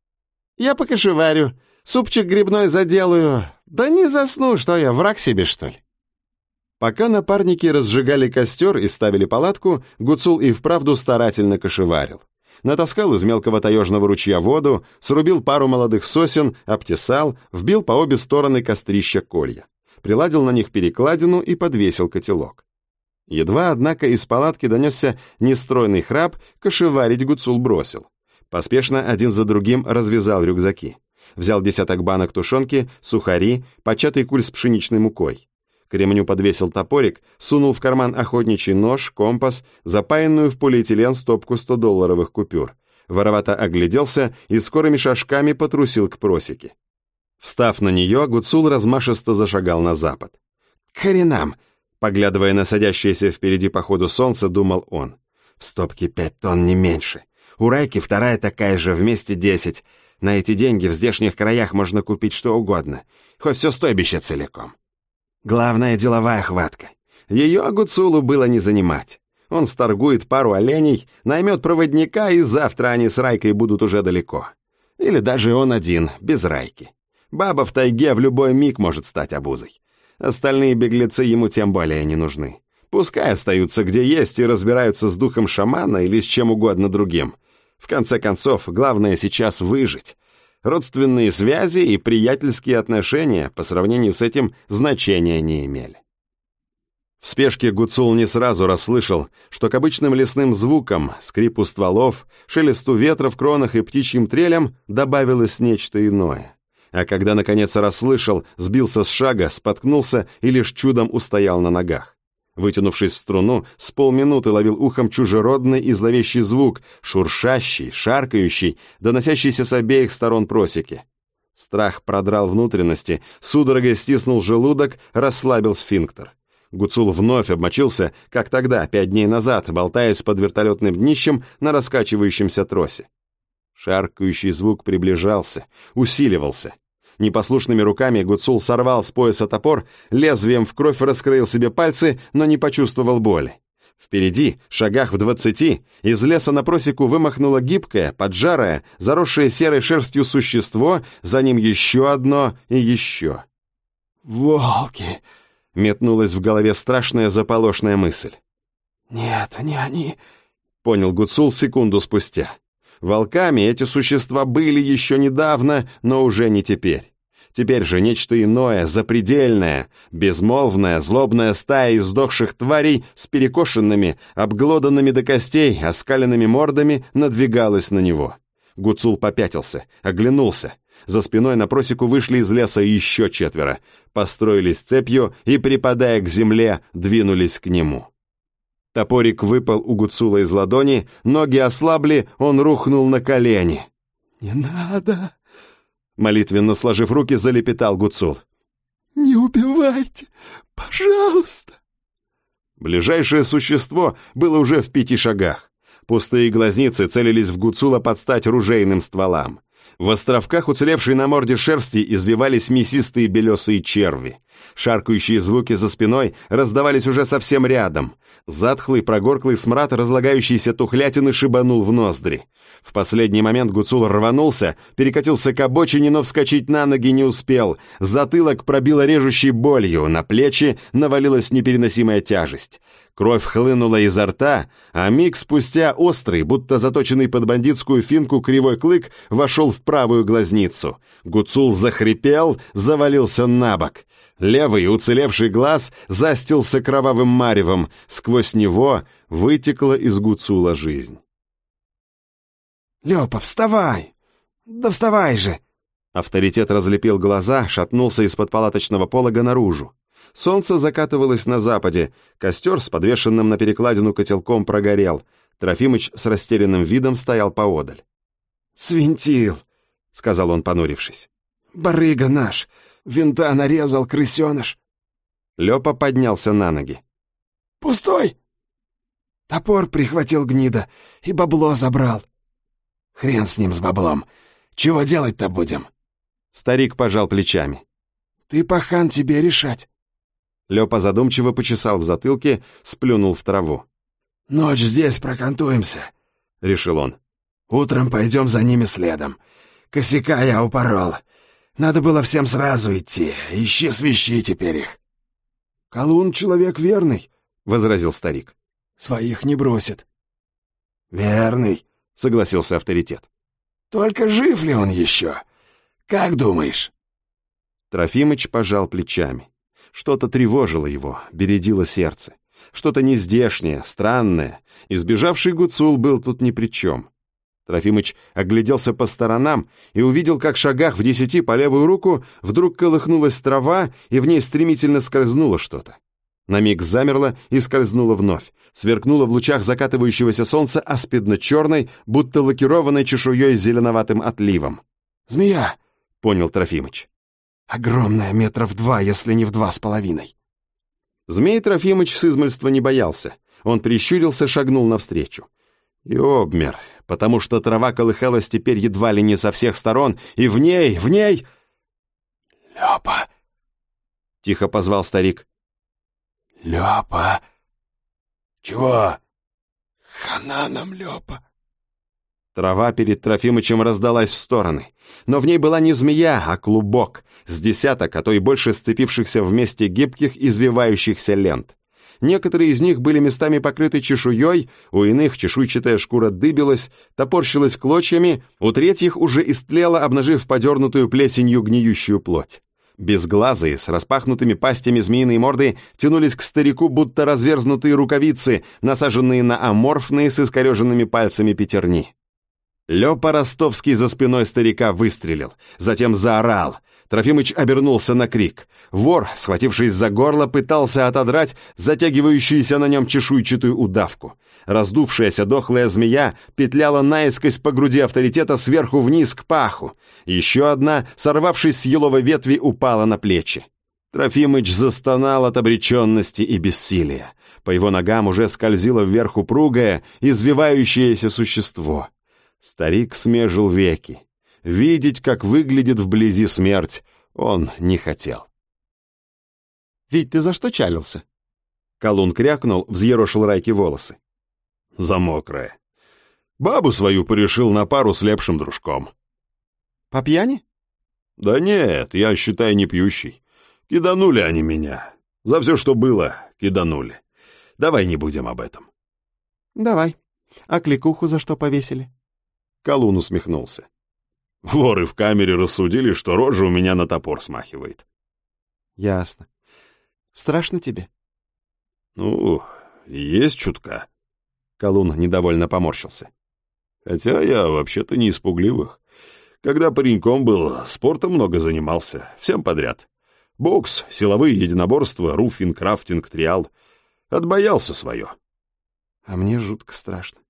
Speaker 4: «Я покашеварю, супчик грибной заделаю. Да не засну, что я, враг себе, что ли?»
Speaker 1: Пока напарники разжигали костер и ставили палатку, Гуцул и вправду старательно кошеварил. Натаскал из мелкого таежного ручья воду, срубил пару молодых сосен, обтесал, вбил по обе стороны кострища колья. Приладил на них перекладину и подвесил котелок. Едва, однако, из палатки донесся нестройный храп, кошеварить Гуцул бросил. Поспешно один за другим развязал рюкзаки. Взял десяток банок тушенки, сухари, початый куль с пшеничной мукой. К ремню подвесил топорик, сунул в карман охотничий нож, компас, запаянную в полиэтилен стопку 100-долларовых купюр. Воровато огляделся и скорыми шажками потрусил к просеке. Встав на нее, Гуцул размашисто зашагал на запад. «К хренам!» Поглядывая на садящееся впереди по ходу солнце, думал он. «В стопке пять тонн не меньше. У Райки вторая такая же, вместе десять. На эти деньги в здешних краях можно купить что угодно, хоть все стойбище целиком. Главная деловая хватка. Ее Гуцулу было не занимать. Он сторгует пару оленей, наймет проводника, и завтра они с Райкой будут уже далеко. Или даже он один, без Райки. Баба в тайге в любой миг может стать обузой. Остальные беглецы ему тем более не нужны. Пускай остаются где есть и разбираются с духом шамана или с чем угодно другим. В конце концов, главное сейчас выжить. Родственные связи и приятельские отношения по сравнению с этим значения не имели. В спешке Гуцул не сразу расслышал, что к обычным лесным звукам, скрипу стволов, шелесту ветра в кронах и птичьим трелям добавилось нечто иное. А когда наконец расслышал, сбился с шага, споткнулся и лишь чудом устоял на ногах. Вытянувшись в струну, с полминуты ловил ухом чужеродный и зловещий звук, шуршащий, шаркающий, доносящийся с обеих сторон просеки. Страх продрал внутренности, судорогой стиснул желудок, расслабил сфинктер. Гуцул вновь обмочился, как тогда, пять дней назад, болтаясь под вертолетным днищем на раскачивающемся тросе. Шаркающий звук приближался, усиливался. Непослушными руками Гуцул сорвал с пояса топор, лезвием в кровь раскрыл себе пальцы, но не почувствовал боли. Впереди, шагах в двадцати, из леса на просеку вымахнуло гибкое, поджарое, заросшее серой шерстью существо, за ним еще одно и еще.
Speaker 3: «Волки!»
Speaker 1: — метнулась в голове страшная заполошная мысль.
Speaker 3: «Нет, не они!»
Speaker 1: — понял Гуцул секунду спустя. Волками эти существа были еще недавно, но уже не теперь. Теперь же нечто иное, запредельное, безмолвная, злобная стая издохших тварей с перекошенными, обглоданными до костей, оскаленными мордами надвигалась на него. Гуцул попятился, оглянулся. За спиной на просеку вышли из леса еще четверо, построились цепью и, припадая к земле, двинулись к нему. Топорик выпал у Гуцула из ладони, ноги ослабли, он рухнул на колени.
Speaker 3: «Не надо!»
Speaker 1: Молитвенно сложив руки, залепетал Гуцул.
Speaker 3: «Не убивайте! Пожалуйста!»
Speaker 1: Ближайшее существо было уже в пяти шагах. Пустые глазницы целились в Гуцула под стать ружейным стволам. В островках уцелевшей на морде шерсти извивались мясистые белесые черви. Шаркающие звуки за спиной раздавались уже совсем рядом. Затхлый прогорклый смрад разлагающейся тухлятины шибанул в ноздри. В последний момент Гуцул рванулся, перекатился к обочине, но вскочить на ноги не успел. Затылок пробило режущей болью, на плечи навалилась непереносимая тяжесть. Кровь хлынула изо рта, а миг спустя острый, будто заточенный под бандитскую финку кривой клык, вошел в правую глазницу. Гуцул захрипел, завалился на бок. Левый уцелевший глаз застился кровавым маревом, сквозь него вытекла из Гуцула жизнь.
Speaker 3: «Лёпа, вставай! Да вставай же!»
Speaker 1: Авторитет разлепил глаза, шатнулся из-под палаточного полога наружу. Солнце закатывалось на западе, костер с подвешенным на перекладину котелком прогорел. Трофимыч с растерянным видом стоял поодаль.
Speaker 3: «Свинтил», — сказал он, понурившись. «Барыга наш! Винта нарезал, крысеныш!»
Speaker 1: Лёпа поднялся на ноги.
Speaker 3: «Пустой!» Топор прихватил гнида и бабло забрал. «Хрен с ним, с баблом! Чего делать-то будем?»
Speaker 1: Старик пожал плечами.
Speaker 3: «Ты, пахан, тебе решать.
Speaker 1: Лёпа задумчиво почесал в затылке, сплюнул в траву.
Speaker 3: «Ночь здесь прокантуемся», — решил он. «Утром пойдем за ними следом. Косяка я упорол. Надо было всем сразу идти. Ищи свищи теперь их».
Speaker 4: «Колун человек верный», —
Speaker 1: возразил старик.
Speaker 3: «Своих не бросит». «Верный», — согласился авторитет.
Speaker 2: «Только жив ли он еще? Как думаешь?»
Speaker 3: Трофимыч пожал плечами. Что-то тревожило его, бередило сердце. Что-то нездешнее, странное. Избежавший Гуцул был тут ни при чем. Трофимыч огляделся по сторонам и увидел, как в шагах в десяти по левую руку вдруг колыхнулась трава, и в ней стремительно скользнуло что-то. На миг замерло и скользнуло вновь, сверкнуло в лучах закатывающегося солнца аспидно-черной, будто лакированной чешуей с зеленоватым отливом.
Speaker 2: «Змея!»
Speaker 3: — понял Трофимыч.
Speaker 2: «Огромная, метров два, если не в два с половиной».
Speaker 3: Змей Трофимыч с измальства не боялся. Он прищурился, шагнул навстречу. И обмер, потому что трава колыхалась теперь едва ли не со всех сторон, и в ней, в ней...
Speaker 2: «Лёпа!»
Speaker 3: — тихо позвал старик.
Speaker 2: «Лёпа!» «Чего?» «Хана нам, Лёпа!»
Speaker 3: Трава перед Трофимычем раздалась в стороны. Но в ней была не змея, а клубок, с десяток, а то и больше сцепившихся вместе гибких, извивающихся лент. Некоторые из них были местами покрыты чешуей, у иных чешуйчатая шкура дыбилась, топорщилась клочьями, у третьих уже истлела, обнажив подернутую плесенью гниющую плоть. Безглазые, с распахнутыми пастями змеиные морды тянулись к старику, будто разверзнутые рукавицы, насаженные на аморфные с искореженными пальцами пятерни. Лёпа Ростовский за спиной старика выстрелил, затем заорал. Трофимыч обернулся на крик. Вор, схватившись за горло, пытался отодрать затягивающуюся на нем чешуйчатую удавку. Раздувшаяся дохлая змея петляла наискось по груди авторитета сверху вниз к паху. Еще одна, сорвавшись с еловой ветви, упала на плечи. Трофимыч застонал от обреченности и бессилия. По его ногам уже скользило вверх упругое, извивающееся существо. Старик смежил веки. Видеть, как выглядит вблизи смерть, он не хотел. «Вить, ты за что чалился?» Колун крякнул, взъерошил Райке волосы.
Speaker 2: «За мокрое. Бабу свою порешил на пару с лепшим дружком».
Speaker 3: «По пьяни?»
Speaker 2: «Да нет, я, считай, не пьющий. Киданули они меня. За все, что было, киданули. Давай не будем об этом».
Speaker 3: «Давай. А кликуху за что повесили?» Колун усмехнулся.
Speaker 2: Воры в камере рассудили, что рожа у меня на топор смахивает.
Speaker 3: Ясно. Страшно тебе?
Speaker 2: Ну, есть чутка.
Speaker 3: Колун недовольно поморщился.
Speaker 2: Хотя я вообще-то не испугливых. Когда пареньком был, спортом много занимался, всем подряд. Бокс, силовые единоборства, руфинг, крафтинг, триал. Отбоялся свое.
Speaker 3: А мне жутко страшно.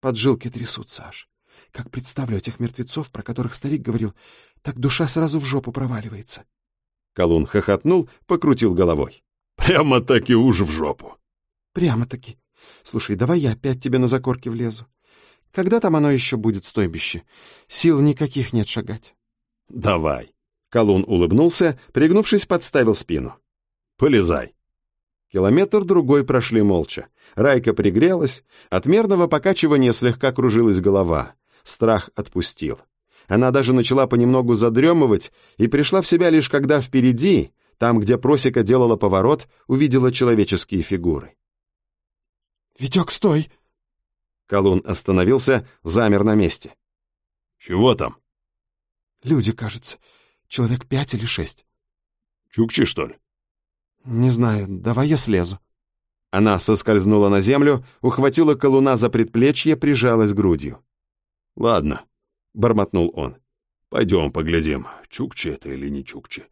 Speaker 3: Поджилки трясутся аж. Как представлю этих мертвецов, про которых старик говорил, так душа сразу в жопу проваливается. Колун хохотнул, покрутил головой.
Speaker 2: Прямо-таки уж в жопу.
Speaker 3: Прямо-таки. Слушай, давай я опять тебе на закорки влезу. Когда там оно еще будет, стойбище? Сил никаких нет шагать.
Speaker 2: Давай.
Speaker 3: Колун улыбнулся, пригнувшись, подставил спину.
Speaker 2: Полезай.
Speaker 3: Километр-другой прошли молча. Райка пригрелась, от мерного покачивания слегка кружилась голова. Страх отпустил. Она даже начала понемногу задремывать и пришла в себя лишь когда впереди, там, где просека делала поворот, увидела человеческие фигуры.
Speaker 2: «Витек, стой!»
Speaker 3: Колун остановился, замер на месте.
Speaker 2: «Чего там?»
Speaker 3: «Люди, кажется. Человек пять или шесть».
Speaker 2: «Чукчи, что ли?»
Speaker 3: «Не знаю. Давай я слезу». Она соскользнула на землю, ухватила колуна за предплечье, прижалась грудью.
Speaker 2: «Ладно», — бормотнул он. «Пойдем поглядим, Чукчи это или не Чукчи.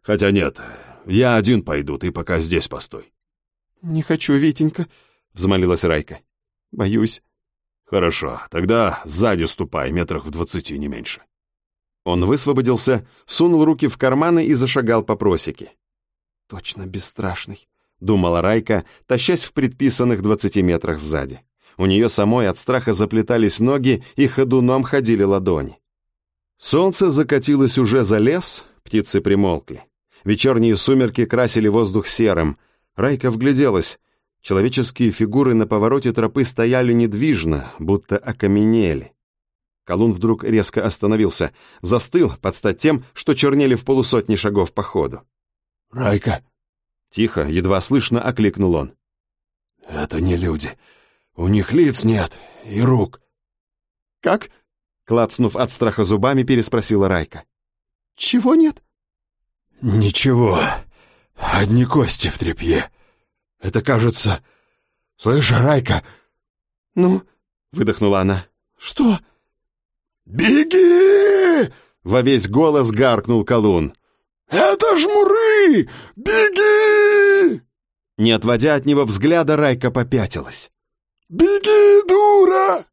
Speaker 2: Хотя нет, я один пойду, ты пока здесь постой».
Speaker 3: «Не хочу, Витенька», — взмолилась Райка. «Боюсь».
Speaker 2: «Хорошо, тогда сзади ступай, метрах в двадцати, не меньше».
Speaker 3: Он высвободился, сунул руки в карманы и зашагал по просеке. «Точно бесстрашный», — думала Райка, тащась в предписанных двадцати метрах сзади. У нее самой от страха заплетались ноги и ходуном ходили ладони. Солнце закатилось уже за лес, птицы примолкли. Вечерние сумерки красили воздух серым. Райка вгляделась. Человеческие фигуры на повороте тропы стояли недвижно, будто окаменели. Колун вдруг резко остановился, застыл под стать тем, что чернели в полусотни шагов по ходу.
Speaker 2: «Райка!»
Speaker 3: Тихо, едва слышно окликнул он.
Speaker 2: «Это не люди. У них лиц нет и рук.
Speaker 4: Как?»
Speaker 3: Клацнув от страха зубами, переспросила Райка.
Speaker 4: «Чего нет?»
Speaker 2: «Ничего. Одни кости в тряпье. Это кажется... Слышь, Райка...»
Speaker 4: «Ну?»
Speaker 3: — выдохнула она.
Speaker 4: «Что?»
Speaker 2: «Беги!»
Speaker 3: — во весь голос гаркнул колун.
Speaker 2: «Это жмуры! Беги!»
Speaker 3: Не отводя от него взгляда, Райка попятилась.
Speaker 2: «Беги, дура!»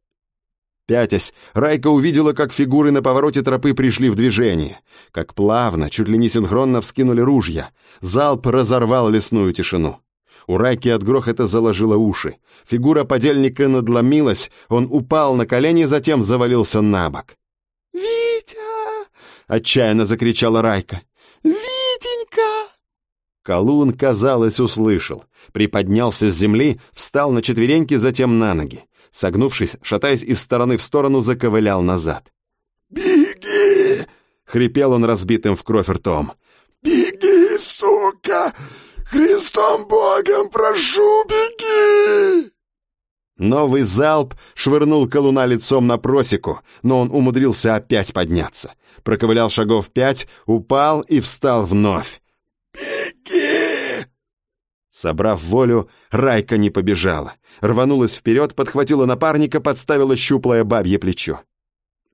Speaker 3: Пятясь, Райка увидела, как фигуры на повороте тропы пришли в движение, как плавно, чуть ли не синхронно вскинули ружья. Залп разорвал лесную тишину. У Райки от грохота заложило уши. Фигура подельника надломилась, он упал на колени, затем завалился на бок.
Speaker 4: «Витя!»
Speaker 3: — отчаянно закричала Райка.
Speaker 4: «Витенька!»
Speaker 3: Колун, казалось, услышал. Приподнялся с земли, встал на четвереньки, затем на ноги. Согнувшись, шатаясь из стороны в сторону, заковылял назад.
Speaker 2: «Беги!»
Speaker 3: — хрипел он разбитым в кровь ртом.
Speaker 2: «Беги, сука! Христом Богом прошу, беги!»
Speaker 3: Новый залп швырнул колуна лицом на просеку, но он умудрился опять подняться. Проковылял шагов пять, упал и встал вновь.
Speaker 2: «Беги!»
Speaker 3: Собрав волю, Райка не побежала. Рванулась вперед, подхватила напарника, подставила щуплое бабье плечо.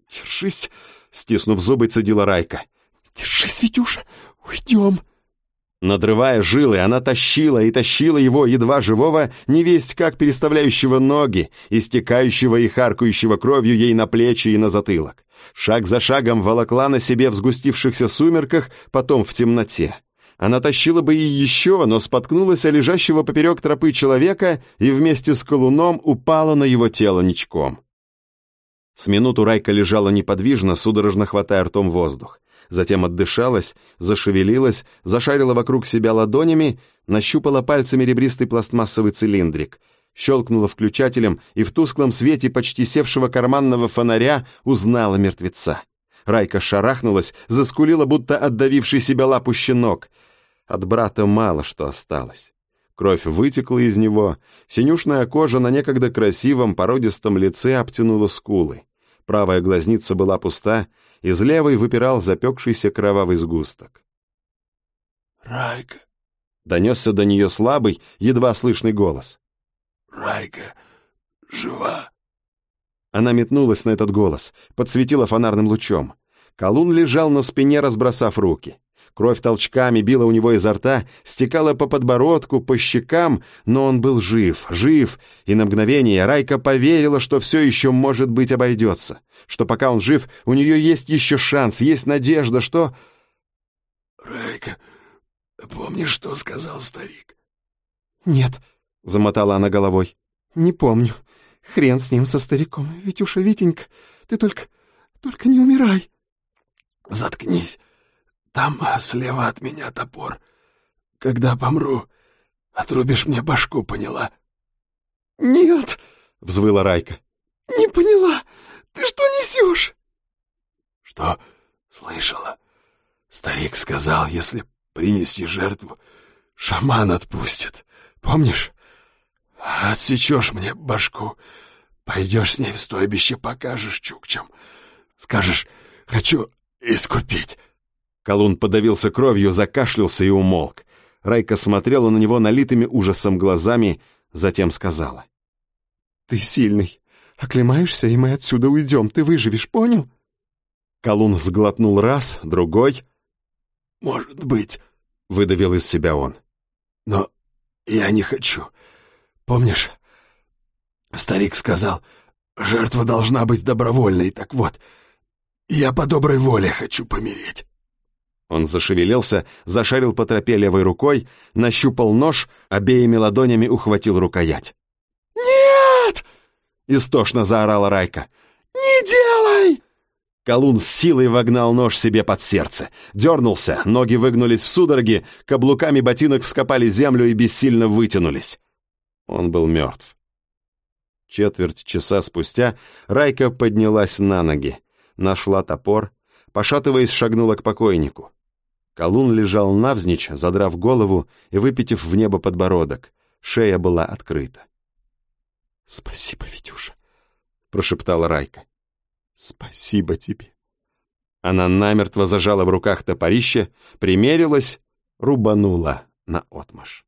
Speaker 3: «Держись!» — стиснув зубы, цедила Райка.
Speaker 4: «Держись, Витюша, уйдем!»
Speaker 3: Надрывая жилы, она тащила и тащила его, едва живого, невесть как переставляющего ноги, истекающего и харкающего кровью ей на плечи и на затылок. Шаг за шагом волокла на себе в сгустившихся сумерках, потом в темноте. Она тащила бы и еще, но споткнулась о лежащего поперек тропы человека и вместе с колуном упала на его тело ничком. С минуту Райка лежала неподвижно, судорожно хватая ртом воздух затем отдышалась, зашевелилась, зашарила вокруг себя ладонями, нащупала пальцами ребристый пластмассовый цилиндрик, щелкнула включателем и в тусклом свете почти севшего карманного фонаря узнала мертвеца. Райка шарахнулась, заскулила, будто отдавивший себя лапу щенок. От брата мало что осталось. Кровь вытекла из него, синюшная кожа на некогда красивом породистом лице обтянула скулы. Правая глазница была пуста, из левой выпирал запекшийся кровавый сгусток.
Speaker 2: «Райка!»
Speaker 3: — донесся до нее слабый, едва слышный голос.
Speaker 2: «Райка жива!»
Speaker 3: Она метнулась на этот голос, подсветила фонарным лучом. Колун лежал на спине, разбросав руки. Кровь толчками била у него изо рта, стекала по подбородку, по щекам, но он был жив, жив, и на мгновение Райка поверила, что все еще, может быть, обойдется, что пока он жив, у нее есть еще шанс, есть надежда, что...
Speaker 2: «Райка, помнишь, что сказал старик?»
Speaker 4: «Нет», — замотала она головой, — «не помню. Хрен с ним, со стариком. Витюша, Витенька, ты только... только не умирай».
Speaker 2: «Заткнись». Там слева от меня топор. Когда помру, отрубишь мне башку, поняла?»
Speaker 4: «Нет!»
Speaker 3: — взвыла Райка.
Speaker 4: «Не поняла! Ты что несешь?»
Speaker 2: «Что слышала? Старик сказал, если принести жертву, шаман отпустит. Помнишь? Отсечешь мне башку, пойдешь с ней в стойбище, покажешь чукчам. Скажешь, хочу искупить».
Speaker 3: Колун подавился кровью, закашлялся и умолк. Райка смотрела на него налитыми ужасом глазами, затем сказала.
Speaker 4: «Ты сильный. Оклемаешься, и мы отсюда уйдем. Ты выживешь, понял?»
Speaker 3: Колун сглотнул раз, другой.
Speaker 2: «Может быть», —
Speaker 3: выдавил из себя он.
Speaker 2: «Но я не хочу. Помнишь, старик сказал, жертва должна быть добровольной, так вот, я по доброй воле хочу помереть».
Speaker 3: Он зашевелился, зашарил по тропе левой рукой, нащупал нож, обеими ладонями ухватил рукоять.
Speaker 4: «Нет!»
Speaker 3: — истошно заорала Райка.
Speaker 4: «Не делай!»
Speaker 3: Колун с силой вогнал нож себе под сердце. Дернулся, ноги выгнулись в судороги, каблуками ботинок вскопали землю и бессильно вытянулись. Он был мертв. Четверть часа спустя Райка поднялась на ноги, нашла топор, пошатываясь, шагнула к покойнику. Колун лежал навзничь, задрав голову и выпитив в небо подбородок. Шея была открыта.
Speaker 4: «Спасибо, Витюша», —
Speaker 3: прошептала Райка. «Спасибо тебе».
Speaker 4: Она намертво зажала в руках топорище, примерилась, рубанула на отмаш.